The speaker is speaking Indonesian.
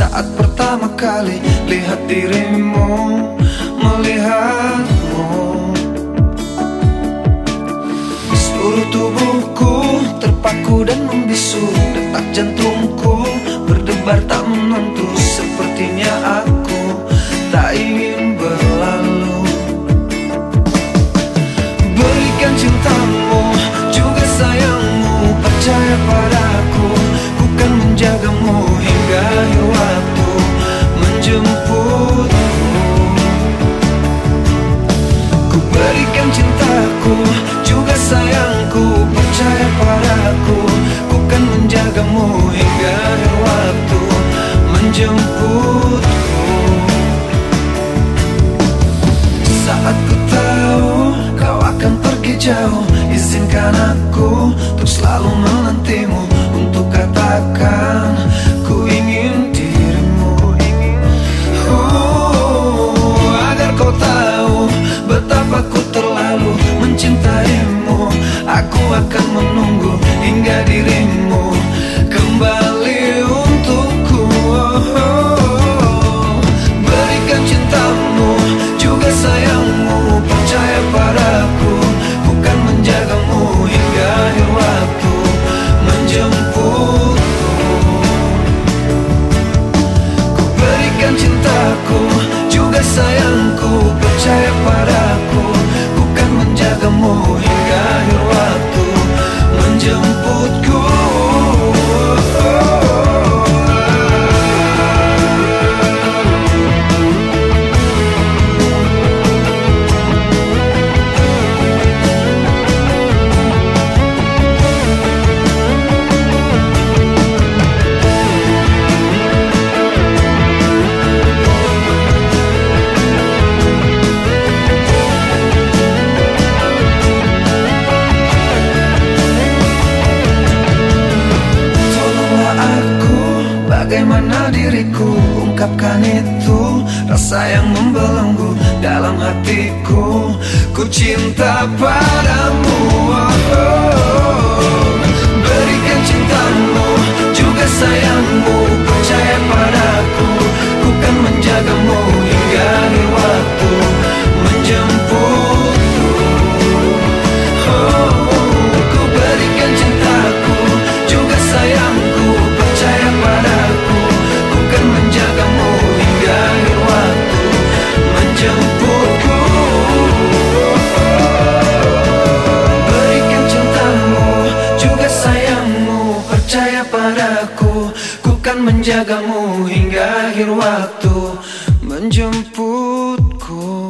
saat pertama kali lihat dirimu melihatmu. Seluruh tubuhku terpaku dan membisu detak jantung Izinkan aku untuk selalu menantimu Untuk katakan cool. Bagaimana diriku ungkapkan itu Rasa yang membelenggu dalam hatiku Ku cinta padamu oh, oh. Jemputku, Berikan cintamu juga sayangmu Percaya padaku. Ku kan menjagamu hingga akhir waktu Menjemputku.